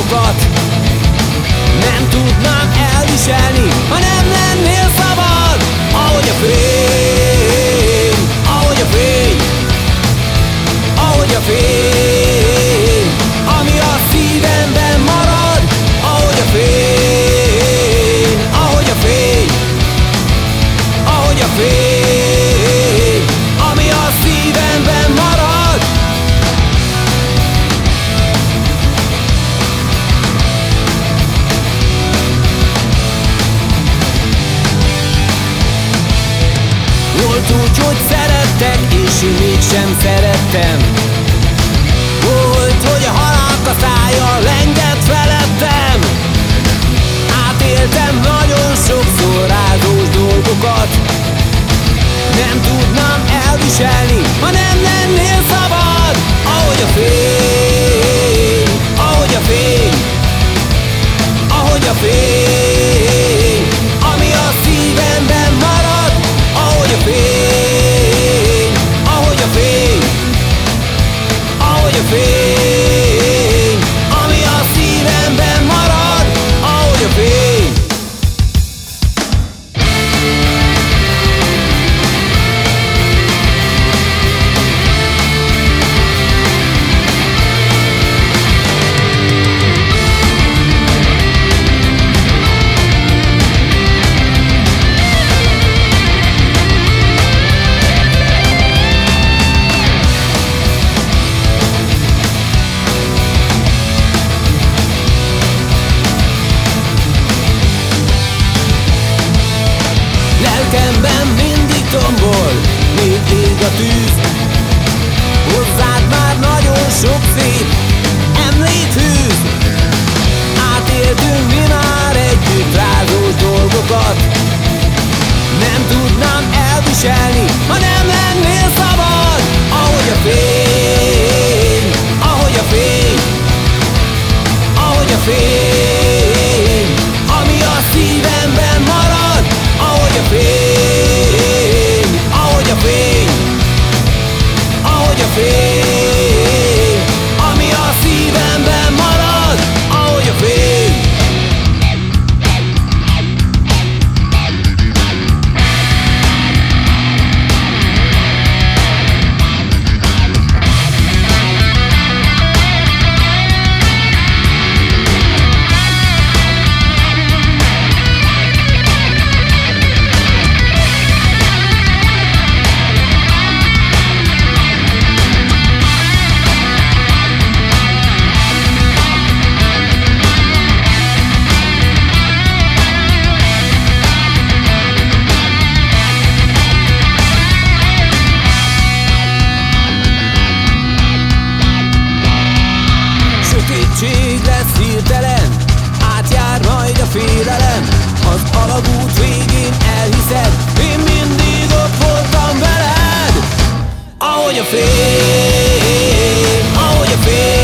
dolgokat Nem tudnám elviselni, ha nem lennél szabad Ahogy a fény, hogy szerettek, és én mégsem szerettem. Volt, hogy a halálk a szája lengett felettem. Átéltem nagyon sokszor rázós dolgokat. Nem tudnám elviselni, ha nem lennél szabad. Ahogy a fény, ahogy a fény Ahogy a fény, Ahogy a Lelkemben mindig tombol, még ég a tűz. Hozzád már nagyon sok szép emlék hűz. Átéltünk mi már együtt rázós dolgokat. Nem tudnám elviselni, all your feet, all your fear.